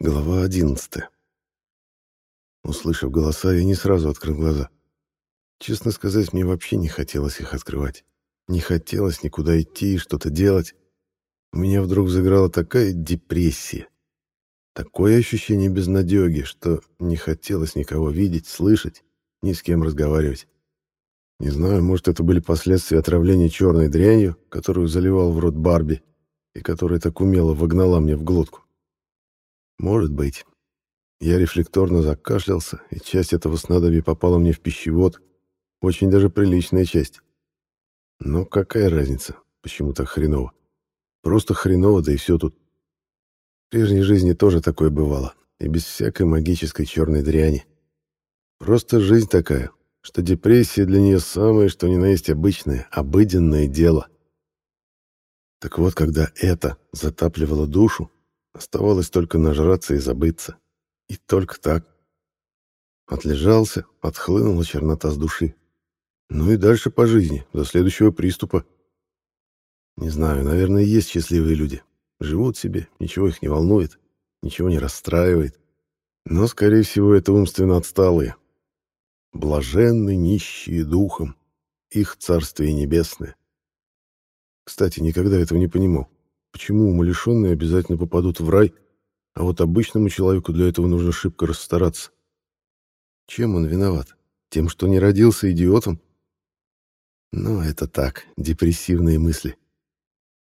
Глава 11. Услышав голоса, я не сразу открыл глаза. Честно сказать, мне вообще не хотелось их открывать. Не хотелось никуда идти и что-то делать. У меня вдруг заграла такая депрессия. Такое ощущение безнадеги, что не хотелось никого видеть, слышать, ни с кем разговаривать. Не знаю, может, это были последствия отравления черной дрянью, которую заливал в рот Барби, и которая так умело вогнала мне в глотку. Может быть. Я рефлекторно закашлялся, и часть этого снадобья попала мне в пищевод. Очень даже приличная часть. Но какая разница, почему так хреново? Просто хреново, да и все тут. В прежней жизни тоже такое бывало, и без всякой магической черной дряни. Просто жизнь такая, что депрессия для нее самое, что ни на есть обычное, обыденное дело. Так вот, когда это затапливало душу, Оставалось только нажраться и забыться. И только так. Отлежался, отхлынула чернота с души. Ну и дальше по жизни, до следующего приступа. Не знаю, наверное, есть счастливые люди. Живут себе, ничего их не волнует, ничего не расстраивает. Но, скорее всего, это умственно отсталые. Блаженны нищие духом, их царствие небесное. Кстати, никогда этого не понимал. Почему умалишенные обязательно попадут в рай, а вот обычному человеку для этого нужно шибко расстараться? Чем он виноват? Тем, что не родился идиотом? Ну, это так, депрессивные мысли.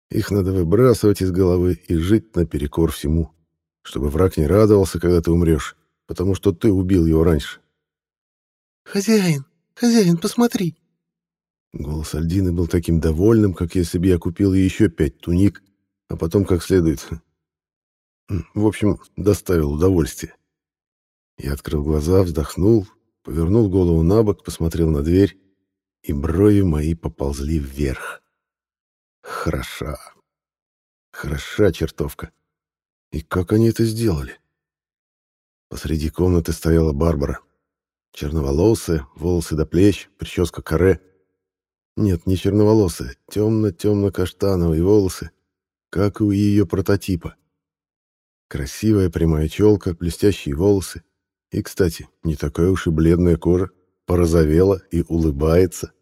Их надо выбрасывать из головы и жить наперекор всему, чтобы враг не радовался, когда ты умрешь, потому что ты убил его раньше. «Хозяин, хозяин, посмотри!» Голос Альдины был таким довольным, как если бы я купил ей еще пять туник а потом как следует. В общем, доставил удовольствие. Я открыл глаза, вздохнул, повернул голову на бок, посмотрел на дверь, и брови мои поползли вверх. Хороша. Хороша чертовка. И как они это сделали? Посреди комнаты стояла Барбара. Черноволосая, волосы до плеч, прическа каре. Нет, не черноволосая, темно-темно-каштановые волосы, как и у ее прототипа. Красивая прямая челка, блестящие волосы. И, кстати, не такая уж и бледная кожа, порозовела и улыбается.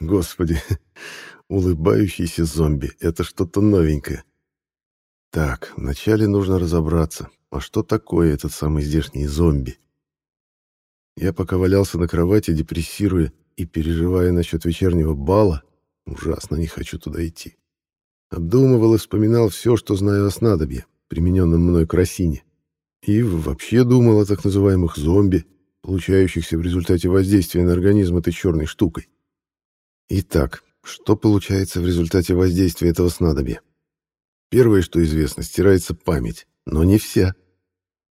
Господи, улыбающийся зомби — это что-то новенькое. Так, вначале нужно разобраться, а что такое этот самый здешний зомби? Я пока валялся на кровати, депрессируя и переживая насчет вечернего бала, ужасно не хочу туда идти. Обдумывал и вспоминал все, что знаю о снадобье, примененном мной к росине. И вообще думал о так называемых зомби, получающихся в результате воздействия на организм этой черной штукой. Итак, что получается в результате воздействия этого снадобья? Первое, что известно, стирается память, но не вся.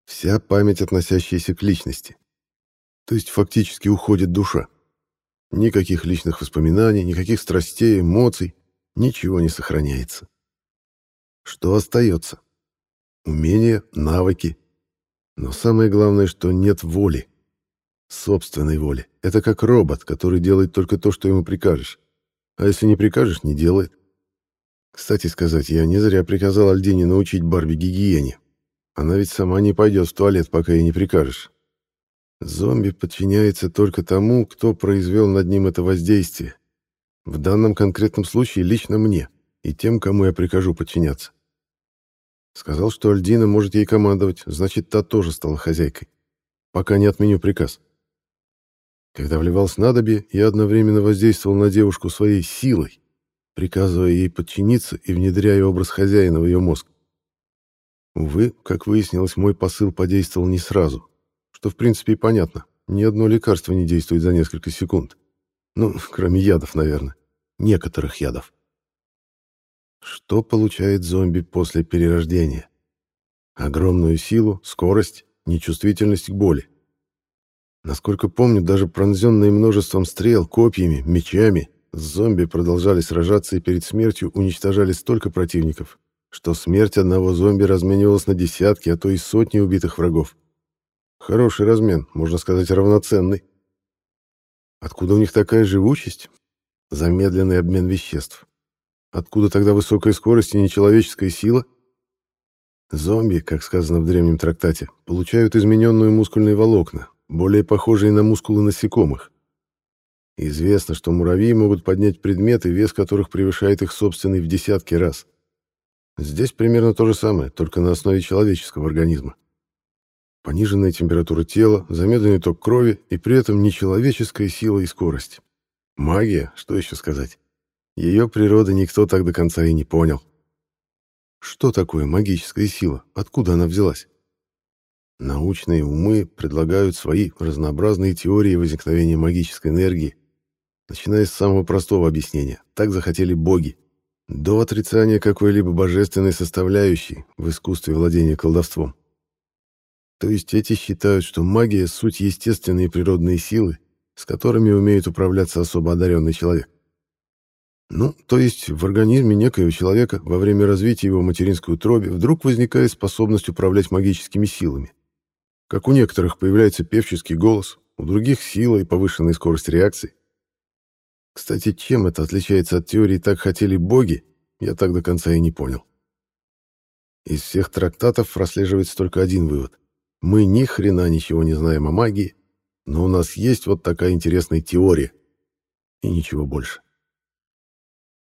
Вся память, относящаяся к личности. То есть фактически уходит душа. Никаких личных воспоминаний, никаких страстей, эмоций, ничего не сохраняется. Что остается? Умения, навыки. Но самое главное, что нет воли. Собственной воли. Это как робот, который делает только то, что ему прикажешь. А если не прикажешь, не делает. Кстати сказать, я не зря приказал Альдине научить Барби гигиене. Она ведь сама не пойдет в туалет, пока ей не прикажешь. Зомби подчиняется только тому, кто произвел над ним это воздействие. В данном конкретном случае лично мне и тем, кому я прикажу подчиняться. Сказал, что Альдина может ей командовать, значит, та тоже стала хозяйкой. Пока не отменю приказ. Когда вливал снадобье, я одновременно воздействовал на девушку своей силой, приказывая ей подчиниться и внедряя образ хозяина в ее мозг. Увы, как выяснилось, мой посыл подействовал не сразу, что в принципе и понятно. Ни одно лекарство не действует за несколько секунд. Ну, кроме ядов, наверное. Некоторых ядов. Что получает зомби после перерождения? Огромную силу, скорость, нечувствительность к боли. Насколько помню, даже пронзенные множеством стрел, копьями, мечами, зомби продолжали сражаться и перед смертью уничтожали столько противников, что смерть одного зомби разменивалась на десятки, а то и сотни убитых врагов. Хороший размен, можно сказать, равноценный. Откуда у них такая живучесть? Замедленный обмен веществ. Откуда тогда высокая скорость и нечеловеческая сила? Зомби, как сказано в древнем трактате, получают измененную мускульные волокна, более похожие на мускулы насекомых. Известно, что муравьи могут поднять предметы, вес которых превышает их собственный в десятки раз. Здесь примерно то же самое, только на основе человеческого организма. Пониженная температура тела, замедленный ток крови и при этом нечеловеческая сила и скорость. Магия, что еще сказать? Ее природы никто так до конца и не понял. Что такое магическая сила? Откуда она взялась? Научные умы предлагают свои разнообразные теории возникновения магической энергии, начиная с самого простого объяснения. Так захотели боги. До отрицания какой-либо божественной составляющей в искусстве владения колдовством. То есть эти считают, что магия — суть естественные природные силы, с которыми умеет управляться особо одаренный человек. Ну, то есть в организме некоего человека во время развития его материнской утробе вдруг возникает способность управлять магическими силами. Как у некоторых появляется певческий голос, у других сила и повышенная скорость реакции. Кстати, чем это отличается от теории «так хотели боги», я так до конца и не понял. Из всех трактатов прослеживается только один вывод. Мы ни хрена ничего не знаем о магии, но у нас есть вот такая интересная теория. И ничего больше.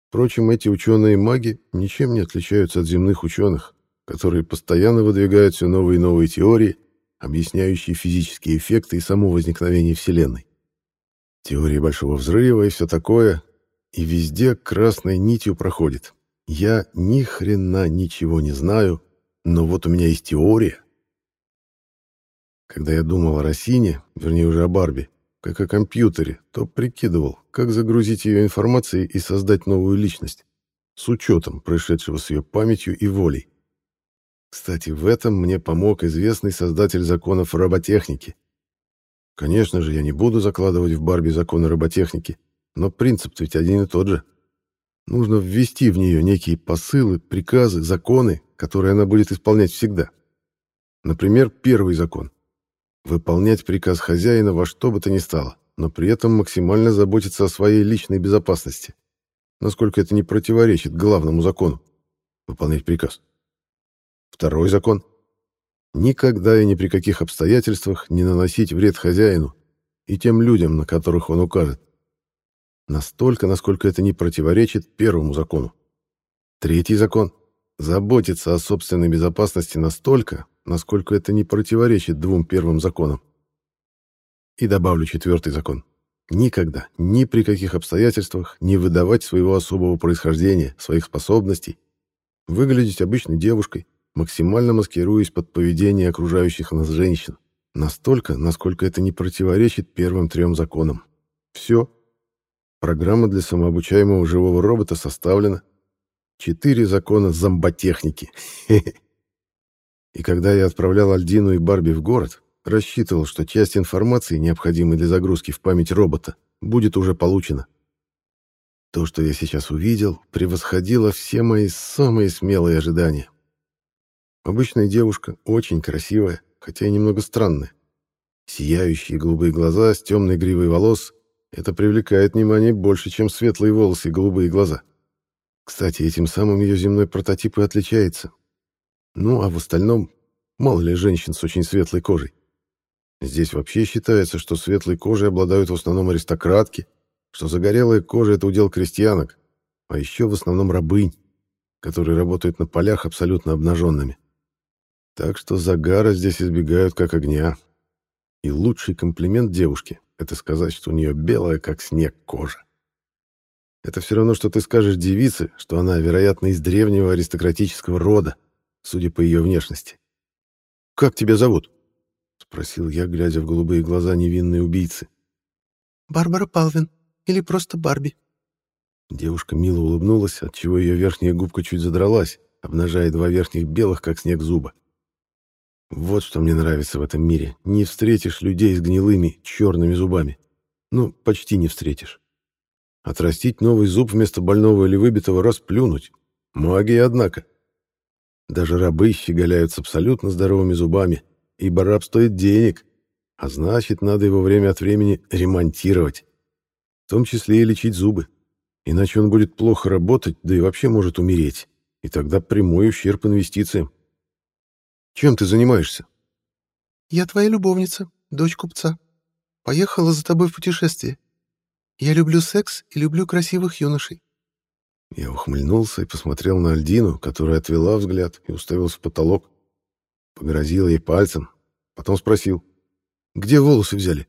Впрочем, эти ученые-маги ничем не отличаются от земных ученых, которые постоянно выдвигают все новые и новые теории, объясняющие физические эффекты и само возникновение Вселенной. Теории Большого Взрыва и все такое, и везде красной нитью проходит. Я ни хрена ничего не знаю, но вот у меня есть теория. Когда я думал о Росине, вернее уже о Барби, как о компьютере, то прикидывал, как загрузить ее информацией и создать новую личность, с учетом происшедшего с ее памятью и волей. Кстати, в этом мне помог известный создатель законов роботехники. Конечно же, я не буду закладывать в Барби законы роботехники, но принцип ведь один и тот же. Нужно ввести в нее некие посылы, приказы, законы, которые она будет исполнять всегда. Например, первый закон выполнять приказ хозяина во что бы то ни стало, но при этом максимально заботиться о своей личной безопасности, насколько это не противоречит главному закону — выполнять приказ. Второй закон — никогда и ни при каких обстоятельствах не наносить вред хозяину и тем людям, на которых он укажет. Настолько, насколько это не противоречит первому закону. Третий закон — заботиться о собственной безопасности настолько, насколько это не противоречит двум первым законам. И добавлю четвертый закон. Никогда, ни при каких обстоятельствах не выдавать своего особого происхождения, своих способностей, выглядеть обычной девушкой, максимально маскируясь под поведение окружающих нас женщин, настолько, насколько это не противоречит первым трем законам. Все. Программа для самообучаемого живого робота составлена. Четыре закона зомботехники. Хе-хе. И когда я отправлял Альдину и Барби в город, рассчитывал, что часть информации, необходимой для загрузки в память робота, будет уже получена. То, что я сейчас увидел, превосходило все мои самые смелые ожидания. Обычная девушка, очень красивая, хотя и немного странная. Сияющие голубые глаза с темной гривой волос — это привлекает внимание больше, чем светлые волосы и голубые глаза. Кстати, этим самым ее земной прототип и отличается. Ну, а в остальном, мало ли женщин с очень светлой кожей. Здесь вообще считается, что светлой кожей обладают в основном аристократки, что загорелая кожа — это удел крестьянок, а еще в основном рабынь, которые работают на полях абсолютно обнаженными. Так что загара здесь избегают как огня. И лучший комплимент девушке — это сказать, что у нее белая, как снег, кожа. Это все равно, что ты скажешь девице, что она, вероятно, из древнего аристократического рода, судя по ее внешности. «Как тебя зовут?» — спросил я, глядя в голубые глаза невинной убийцы. «Барбара Палвин. Или просто Барби». Девушка мило улыбнулась, отчего ее верхняя губка чуть задралась, обнажая два верхних белых, как снег, зуба. Вот что мне нравится в этом мире. Не встретишь людей с гнилыми, черными зубами. Ну, почти не встретишь. Отрастить новый зуб вместо больного или выбитого расплюнуть. Магия, однако. Даже рабы щеголяют с абсолютно здоровыми зубами, ибо раб стоит денег, а значит, надо его время от времени ремонтировать, в том числе и лечить зубы. Иначе он будет плохо работать, да и вообще может умереть, и тогда прямой ущерб инвестициям. Чем ты занимаешься?» «Я твоя любовница, дочь купца. Поехала за тобой в путешествие. Я люблю секс и люблю красивых юношей». Я ухмыльнулся и посмотрел на Альдину, которая отвела взгляд и уставилась в потолок. Погрозил ей пальцем, потом спросил, «Где волосы взяли?»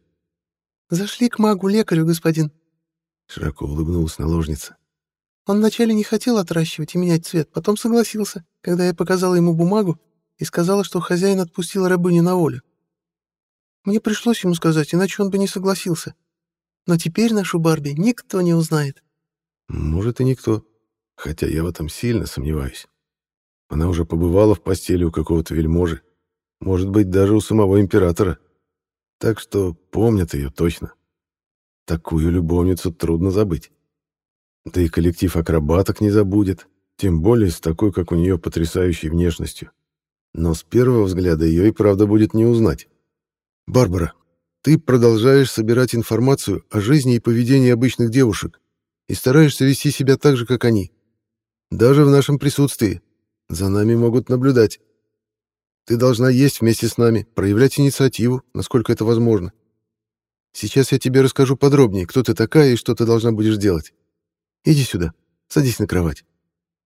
«Зашли к магу-лекарю, господин», — широко улыбнулась наложница. «Он вначале не хотел отращивать и менять цвет, потом согласился, когда я показала ему бумагу и сказала, что хозяин отпустил рабыню на волю. Мне пришлось ему сказать, иначе он бы не согласился. Но теперь нашу Барби никто не узнает». «Может, и никто, хотя я в этом сильно сомневаюсь. Она уже побывала в постели у какого-то вельможи, может быть, даже у самого императора. Так что помнят ее точно. Такую любовницу трудно забыть. Да и коллектив акробаток не забудет, тем более с такой, как у нее, потрясающей внешностью. Но с первого взгляда ее и правда будет не узнать. «Барбара, ты продолжаешь собирать информацию о жизни и поведении обычных девушек и стараешься вести себя так же, как они. Даже в нашем присутствии. За нами могут наблюдать. Ты должна есть вместе с нами, проявлять инициативу, насколько это возможно. Сейчас я тебе расскажу подробнее, кто ты такая и что ты должна будешь делать. Иди сюда, садись на кровать».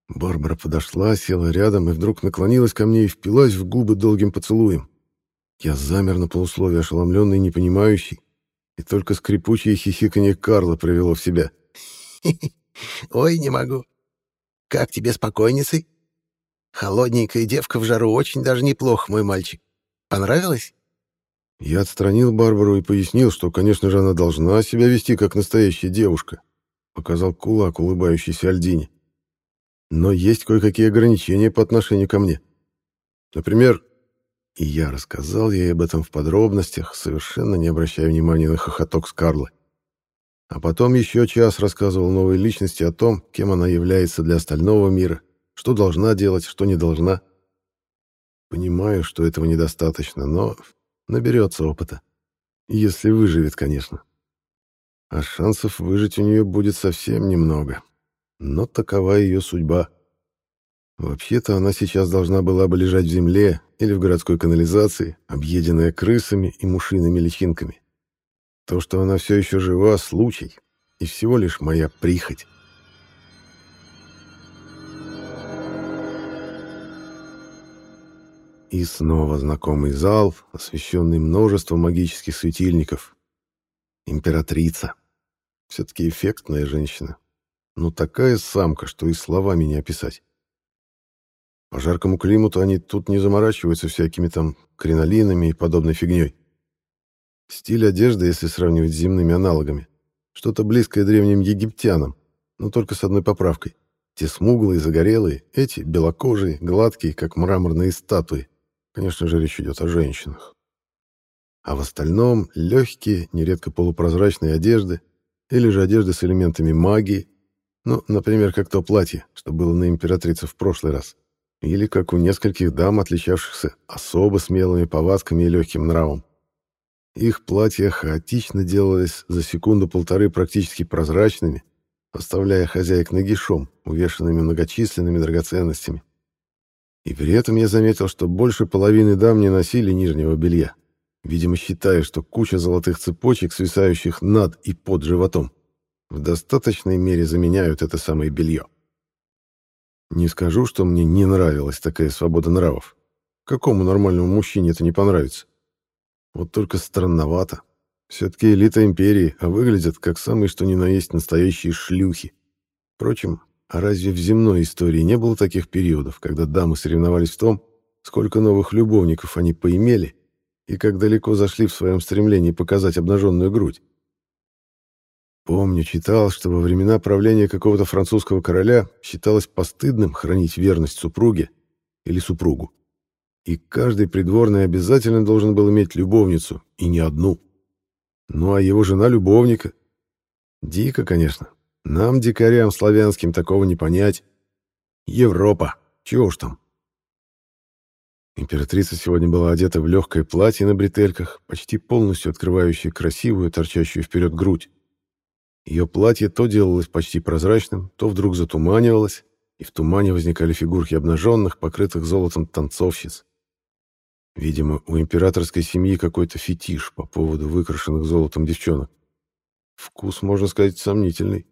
Барбара подошла, села рядом и вдруг наклонилась ко мне и впилась в губы долгим поцелуем. Я замер на полусловие, ошеломленный непонимающий, и только скрипучее хихиканье Карла привело в себя. «Ой, не могу. Как тебе спокойницей?» Холодненькая девка в жару очень даже неплохо, мой мальчик. Понравилось? Я отстранил Барбару и пояснил, что, конечно же, она должна себя вести как настоящая девушка. Показал кулак улыбающейся Альдине. Но есть кое-какие ограничения по отношению ко мне. Например, и я рассказал ей об этом в подробностях, совершенно не обращая внимания на хохоток Скарлы. А потом еще час рассказывал новой личности о том, кем она является для остального мира что должна делать, что не должна. Понимаю, что этого недостаточно, но наберется опыта. Если выживет, конечно. А шансов выжить у нее будет совсем немного. Но такова ее судьба. Вообще-то она сейчас должна была бы лежать в земле или в городской канализации, объеденная крысами и мушиными личинками. То, что она все еще жива, — случай, и всего лишь моя прихоть. И снова знакомый зал, освещенный множеством магических светильников. Императрица. Все-таки эффектная женщина. Но такая самка, что и словами не описать. По жаркому климату они тут не заморачиваются всякими там кринолинами и подобной фигней. Стиль одежды, если сравнивать с земными аналогами, что-то близкое древним египтянам, но только с одной поправкой. Те смуглые, загорелые, эти белокожие, гладкие, как мраморные статуи. Конечно же, речь идет о женщинах. А в остальном легкие, нередко полупрозрачные одежды или же одежды с элементами магии, ну, например, как то платье, что было на императрице в прошлый раз, или как у нескольких дам, отличавшихся особо смелыми повадками и легким нравом. Их платья хаотично делались за секунду-полторы практически прозрачными, оставляя хозяек нагишом, увешанными многочисленными драгоценностями. И при этом я заметил, что больше половины дам не носили нижнего белья, видимо, считая, что куча золотых цепочек, свисающих над и под животом, в достаточной мере заменяют это самое белье. Не скажу, что мне не нравилась такая свобода нравов. Какому нормальному мужчине это не понравится? Вот только странновато. Все-таки элита империи, а выглядят как самые что ни на есть настоящие шлюхи. Впрочем, а разве в земной истории не было таких периодов, когда дамы соревновались в том, сколько новых любовников они поимели и как далеко зашли в своем стремлении показать обнаженную грудь? Помню, читал, что во времена правления какого-то французского короля считалось постыдным хранить верность супруге или супругу. И каждый придворный обязательно должен был иметь любовницу, и не одну. Ну а его жена любовника. Дико, конечно, нам, дикарям славянским, такого не понять. Европа. Чего уж там. Императрица сегодня была одета в легкое платье на бретельках, почти полностью открывающее красивую, торчащую вперед грудь. Ее платье то делалось почти прозрачным, то вдруг затуманивалось, и в тумане возникали фигурки обнаженных, покрытых золотом танцовщиц. Видимо, у императорской семьи какой-то фетиш по поводу выкрашенных золотом девчонок. Вкус, можно сказать, сомнительный.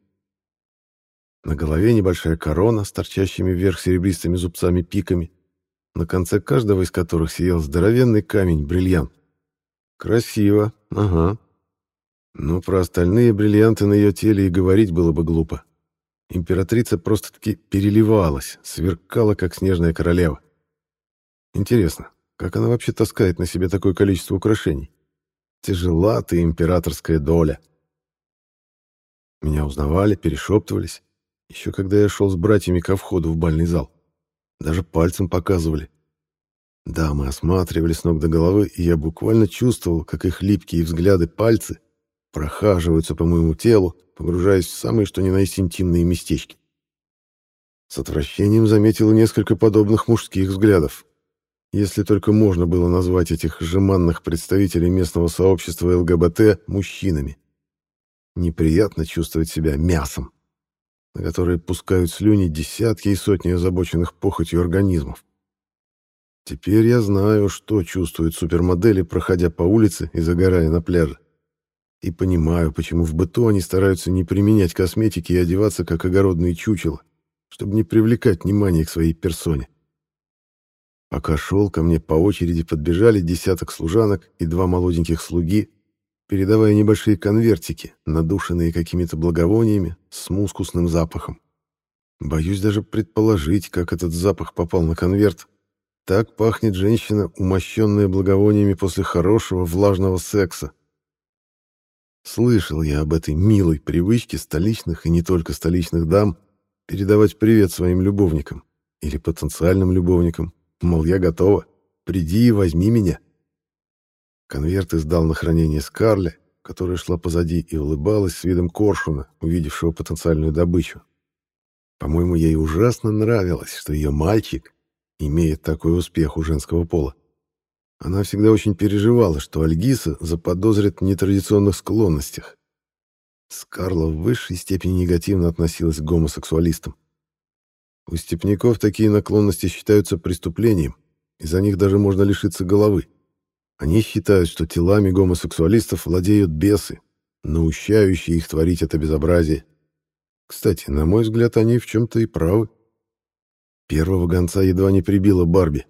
На голове небольшая корона с торчащими вверх серебристыми зубцами-пиками, на конце каждого из которых сиял здоровенный камень-бриллиант. Красиво, ага. Но про остальные бриллианты на ее теле и говорить было бы глупо. Императрица просто-таки переливалась, сверкала, как снежная королева. Интересно, как она вообще таскает на себе такое количество украшений? Тяжела ты, императорская доля. Меня узнавали, перешептывались. Еще когда я шел с братьями ко входу в бальный зал. Даже пальцем показывали. Да, мы осматривали с ног до головы, и я буквально чувствовал, как их липкие взгляды пальцы прохаживаются по моему телу, погружаясь в самые что ни на есть интимные местечки. С отвращением заметил несколько подобных мужских взглядов. Если только можно было назвать этих жеманных представителей местного сообщества ЛГБТ мужчинами. Неприятно чувствовать себя мясом, на которое пускают слюни десятки и сотни озабоченных похотью организмов. Теперь я знаю, что чувствуют супермодели, проходя по улице и загорая на пляже. И понимаю, почему в быту они стараются не применять косметики и одеваться как огородные чучела, чтобы не привлекать внимание к своей персоне. Пока шел, ко мне по очереди подбежали десяток служанок и два молоденьких слуги, передавая небольшие конвертики, надушенные какими-то благовониями с мускусным запахом. Боюсь даже предположить, как этот запах попал на конверт. Так пахнет женщина, умощенная благовониями после хорошего влажного секса. Слышал я об этой милой привычке столичных и не только столичных дам передавать привет своим любовникам или потенциальным любовникам, мол, я готова, приди и возьми меня. Конверт издал на хранение Скарле, которая шла позади и улыбалась с видом коршуна, увидевшего потенциальную добычу. По-моему, ей ужасно нравилось, что ее мальчик имеет такой успех у женского пола. Она всегда очень переживала, что Альгиса заподозрит в нетрадиционных склонностях. Скарла в высшей степени негативно относилась к гомосексуалистам. У степняков такие наклонности считаются преступлением, и за них даже можно лишиться головы. Они считают, что телами гомосексуалистов владеют бесы, наущающие их творить это безобразие. Кстати, на мой взгляд, они в чем-то и правы. Первого гонца едва не прибила Барби.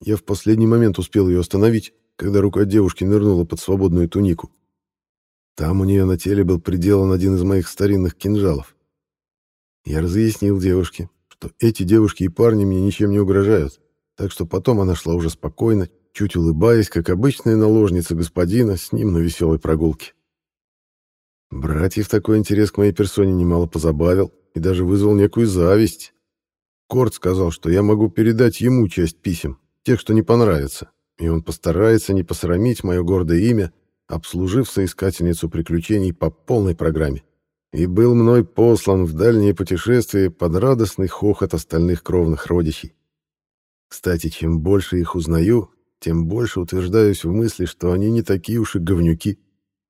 Я в последний момент успел ее остановить, когда рука девушки нырнула под свободную тунику. Там у нее на теле был приделан один из моих старинных кинжалов. Я разъяснил девушке, что эти девушки и парни мне ничем не угрожают, так что потом она шла уже спокойно, чуть улыбаясь, как обычная наложница господина с ним на веселой прогулке. Братьев такой интерес к моей персоне немало позабавил и даже вызвал некую зависть. Корт сказал, что я могу передать ему часть писем, тех, что не понравятся, и он постарается не посрамить мое гордое имя, обслужив соискательницу приключений по полной программе. И был мной послан в дальнее путешествие под радостный хохот остальных кровных родичей. Кстати, чем больше их узнаю, тем больше утверждаюсь в мысли, что они не такие уж и говнюки.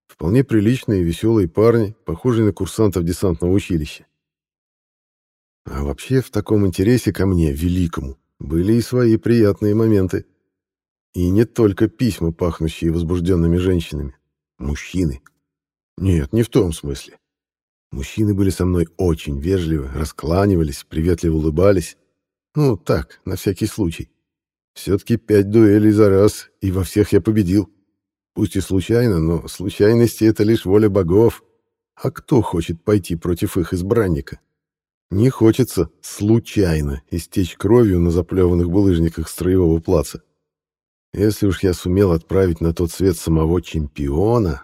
Вполне приличные и веселые парни, похожие на курсантов десантного училища. А вообще в таком интересе ко мне, великому, были и свои приятные моменты. И не только письма, пахнущие возбужденными женщинами. Мужчины. Нет, не в том смысле. Мужчины были со мной очень вежливы, раскланивались, приветливо улыбались. Ну, так, на всякий случай. Все-таки пять дуэлей за раз, и во всех я победил. Пусть и случайно, но случайности — это лишь воля богов. А кто хочет пойти против их избранника? Не хочется случайно истечь кровью на заплеванных булыжниках строевого плаца. Если уж я сумел отправить на тот свет самого чемпиона,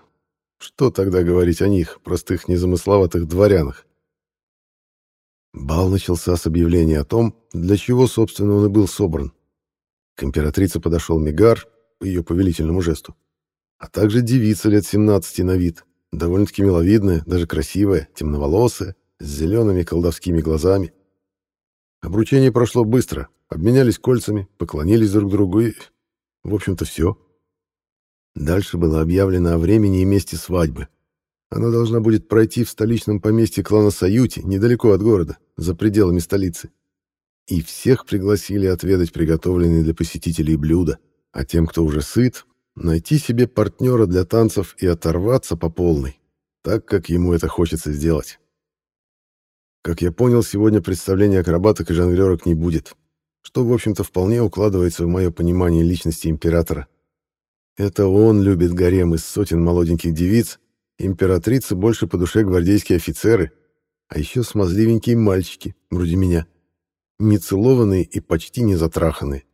что тогда говорить о них, простых незамысловатых дворянах? Бал начался с объявления о том, для чего, собственно, он и был собран. К императрице подошел Мигар по ее повелительному жесту, а также девица лет 17 на вид, довольно-таки миловидная, даже красивая, темноволосая, с зелеными колдовскими глазами. Обручение прошло быстро, обменялись кольцами, поклонились друг другу и... В общем-то, все. Дальше было объявлено о времени и месте свадьбы. Она должна будет пройти в столичном поместье клана Саюти, недалеко от города, за пределами столицы. И всех пригласили отведать приготовленные для посетителей блюда. А тем, кто уже сыт, найти себе партнера для танцев и оторваться по полной, так, как ему это хочется сделать. Как я понял, сегодня представления акробаток и жонглерок не будет, что, в общем-то, вполне укладывается в мое понимание личности императора. Это он любит гарем из сотен молоденьких девиц, императрицы больше по душе гвардейские офицеры, а еще смазливенькие мальчики, вроде меня, нецелованные и почти не затраханные.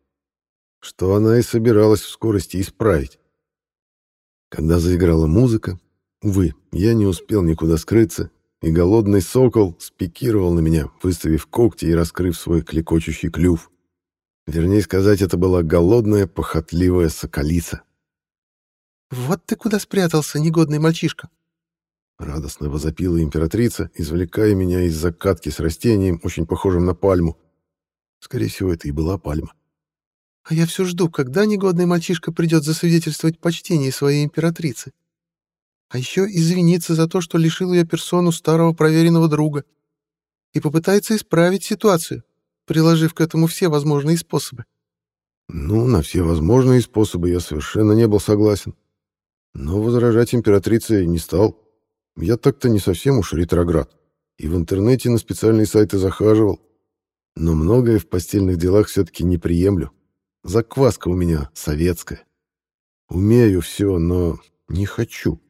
Что она и собиралась в скорости исправить. Когда заиграла музыка, увы, я не успел никуда скрыться и голодный сокол спикировал на меня, выставив когти и раскрыв свой клекочущий клюв. Вернее сказать, это была голодная, похотливая соколица. «Вот ты куда спрятался, негодный мальчишка!» Радостно возопила императрица, извлекая меня из закатки с растением, очень похожим на пальму. Скорее всего, это и была пальма. «А я все жду, когда негодный мальчишка придет засвидетельствовать почтение своей императрицы. А еще извиниться за то, что лишил ее персону старого проверенного друга. И попытается исправить ситуацию, приложив к этому все возможные способы. Ну, на все возможные способы я совершенно не был согласен. Но возражать императрице не стал. Я так-то не совсем уж ретроград. И в интернете на специальные сайты захаживал. Но многое в постельных делах все-таки не приемлю. Закваска у меня советская. Умею все, но не хочу.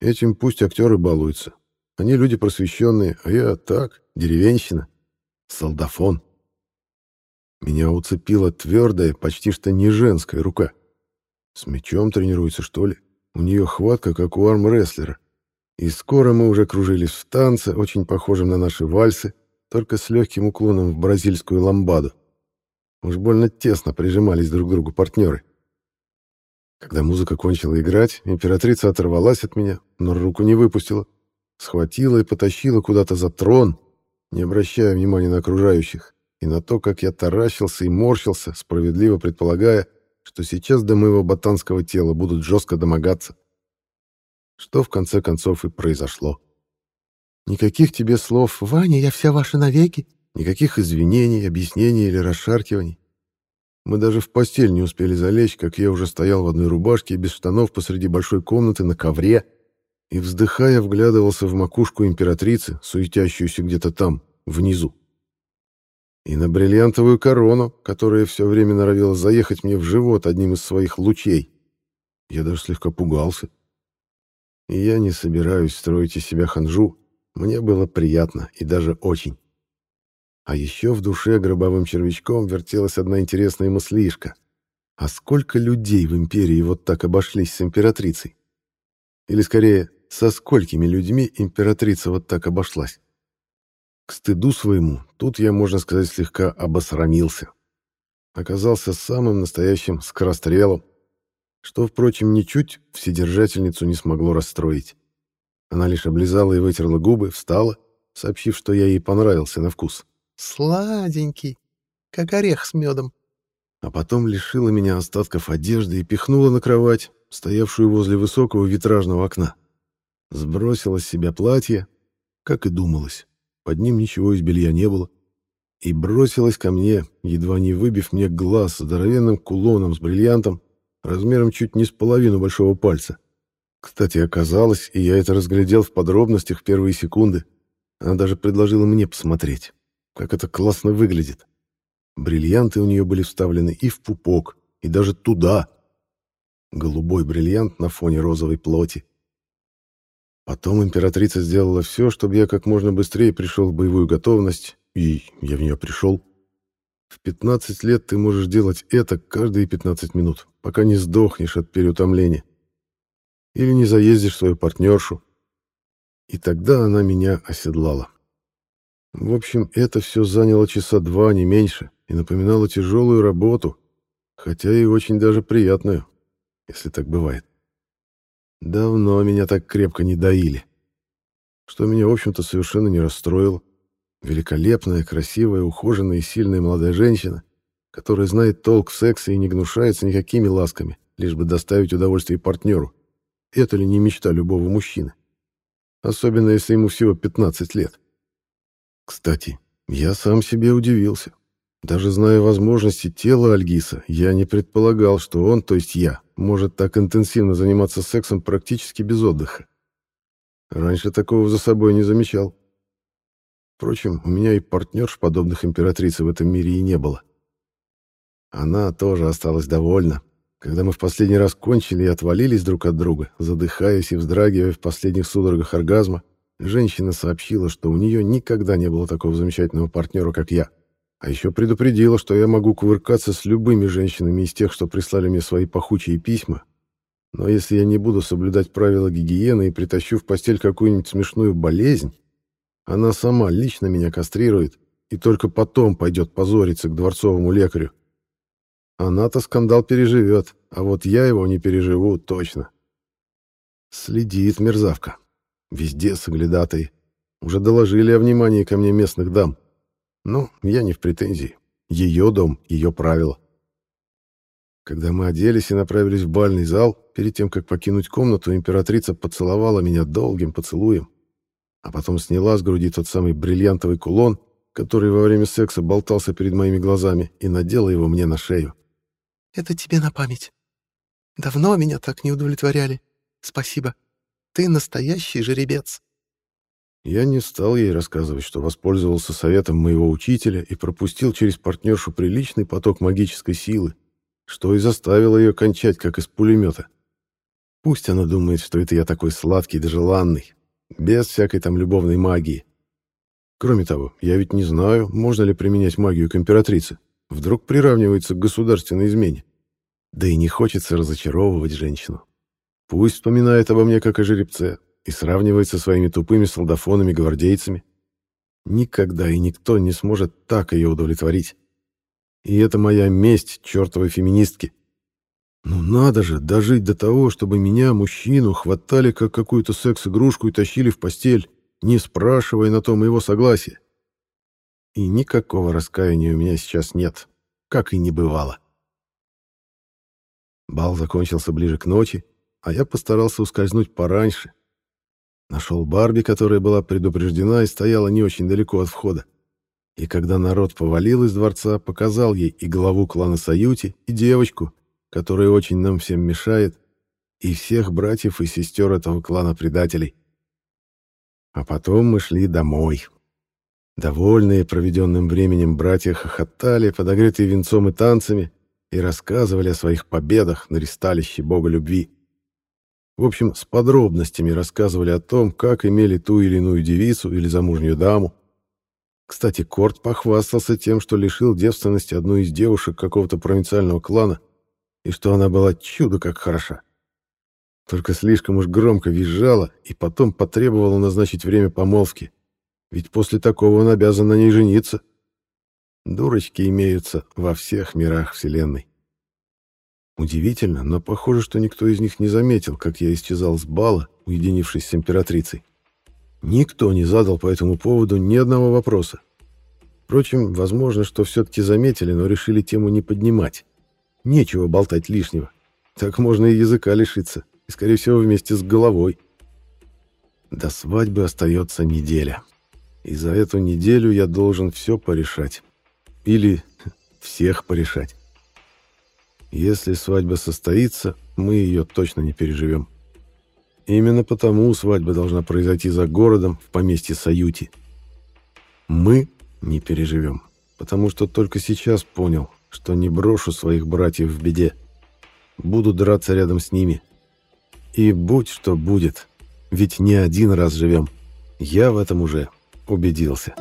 Этим пусть актеры балуются. Они люди просвещенные, а я так, деревенщина, солдафон. Меня уцепила твердая, почти что не женская рука. С мечом тренируется, что ли? У нее хватка, как у армрестлера. И скоро мы уже кружились в танце, очень похожем на наши вальсы, только с легким уклоном в бразильскую ламбаду. Уж больно тесно прижимались друг к другу партнеры. Когда музыка кончила играть, императрица оторвалась от меня, но руку не выпустила. Схватила и потащила куда-то за трон, не обращая внимания на окружающих, и на то, как я таращился и морщился, справедливо предполагая, что сейчас до моего ботанского тела будут жестко домогаться. Что в конце концов и произошло. Никаких тебе слов «Ваня, я вся ваша навеки», никаких извинений, объяснений или расшаркиваний. Мы даже в постель не успели залечь, как я уже стоял в одной рубашке и без штанов посреди большой комнаты на ковре и, вздыхая, вглядывался в макушку императрицы, суетящуюся где-то там, внизу. И на бриллиантовую корону, которая все время норовила заехать мне в живот одним из своих лучей. Я даже слегка пугался. И я не собираюсь строить из себя ханжу. Мне было приятно и даже очень. А еще в душе гробовым червячком вертелась одна интересная мыслишка. А сколько людей в империи вот так обошлись с императрицей? Или скорее, со сколькими людьми императрица вот так обошлась? К стыду своему, тут я, можно сказать, слегка обосрамился. Оказался самым настоящим скорострелом, что, впрочем, ничуть вседержательницу не смогло расстроить. Она лишь облизала и вытерла губы, встала, сообщив, что я ей понравился на вкус. Сладенький, как орех с медом. А потом лишила меня остатков одежды и пихнула на кровать, стоявшую возле высокого витражного окна. Сбросила с себя платье, как и думалось. Под ним ничего из белья не было. И бросилась ко мне, едва не выбив мне глаз здоровенным кулоном с бриллиантом, размером чуть не с половину большого пальца. Кстати, оказалось, и я это разглядел в подробностях в первые секунды. Она даже предложила мне посмотреть. Как это классно выглядит. Бриллианты у нее были вставлены и в пупок, и даже туда. Голубой бриллиант на фоне розовой плоти. Потом императрица сделала все, чтобы я как можно быстрее пришел в боевую готовность, и я в нее пришел. В 15 лет ты можешь делать это каждые 15 минут, пока не сдохнешь от переутомления. Или не заездишь свою партнершу. И тогда она меня оседлала. В общем, это все заняло часа два, не меньше, и напоминало тяжелую работу, хотя и очень даже приятную, если так бывает. Давно меня так крепко не доили. Что меня, в общем-то, совершенно не расстроило. Великолепная, красивая, ухоженная и сильная молодая женщина, которая знает толк в сексе и не гнушается никакими ласками, лишь бы доставить удовольствие партнеру. Это ли не мечта любого мужчины? Особенно, если ему всего 15 лет. Кстати, я сам себе удивился. Даже зная возможности тела Альгиса, я не предполагал, что он, то есть я, может так интенсивно заниматься сексом практически без отдыха. Раньше такого за собой не замечал. Впрочем, у меня и партнерш подобных императрицы в этом мире и не было. Она тоже осталась довольна. Когда мы в последний раз кончили и отвалились друг от друга, задыхаясь и вздрагивая в последних судорогах оргазма, женщина сообщила, что у нее никогда не было такого замечательного партнера, как я. А еще предупредила, что я могу кувыркаться с любыми женщинами из тех, что прислали мне свои пахучие письма, но если я не буду соблюдать правила гигиены и притащу в постель какую-нибудь смешную болезнь, она сама лично меня кастрирует и только потом пойдет позориться к дворцовому лекарю. Она-то скандал переживет, а вот я его не переживу точно. Следит мерзавка. Везде соглядатые. Уже доложили о внимании ко мне местных дам. Но я не в претензии. Ее дом, ее правила. Когда мы оделись и направились в бальный зал, перед тем, как покинуть комнату, императрица поцеловала меня долгим поцелуем а потом сняла с груди тот самый бриллиантовый кулон, который во время секса болтался перед моими глазами, и надела его мне на шею. «Это тебе на память. Давно меня так не удовлетворяли. Спасибо. Ты настоящий жеребец». Я не стал ей рассказывать, что воспользовался советом моего учителя и пропустил через партнершу приличный поток магической силы, что и заставило ее кончать, как из пулемета. Пусть она думает, что это я такой сладкий да желанный, без всякой там любовной магии. Кроме того, я ведь не знаю, можно ли применять магию к императрице. Вдруг приравнивается к государственной измене. Да и не хочется разочаровывать женщину. Пусть вспоминает обо мне как о жеребце и сравнивает со своими тупыми солдафонами-гвардейцами. Никогда и никто не сможет так ее удовлетворить. И это моя месть чертовой феминистки. Ну надо же, дожить до того, чтобы меня, мужчину, хватали как какую-то секс-игрушку и тащили в постель, не спрашивая на то моего согласия. И никакого раскаяния у меня сейчас нет, как и не бывало. Бал закончился ближе к ночи, а я постарался ускользнуть пораньше. Нашел Барби, которая была предупреждена и стояла не очень далеко от входа. И когда народ повалил из дворца, показал ей и главу клана Саюти, и девочку, который очень нам всем мешает, и всех братьев и сестер этого клана предателей. А потом мы шли домой. Довольные проведенным временем братья хохотали, подогретые венцом и танцами, и рассказывали о своих победах на ресталище бога любви. В общем, с подробностями рассказывали о том, как имели ту или иную девицу или замужнюю даму. Кстати, Корт похвастался тем, что лишил девственности одну из девушек какого-то провинциального клана, и что она была чудо как хороша. Только слишком уж громко визжала и потом потребовала назначить время помолвки, ведь после такого он обязан на ней жениться. Дурочки имеются во всех мирах Вселенной. Удивительно, но похоже, что никто из них не заметил, как я исчезал с бала, уединившись с императрицей. Никто не задал по этому поводу ни одного вопроса. Впрочем, возможно, что все-таки заметили, но решили тему не поднимать. Нечего болтать лишнего. Так можно и языка лишиться, и, скорее всего, вместе с головой. До свадьбы остается неделя. И за эту неделю я должен все порешать. Или всех порешать. Если свадьба состоится, мы ее точно не переживем. Именно потому свадьба должна произойти за городом в поместье Саюти. Мы не переживем, потому что только сейчас понял, что не брошу своих братьев в беде. Буду драться рядом с ними. И будь что будет, ведь не один раз живем. Я в этом уже убедился».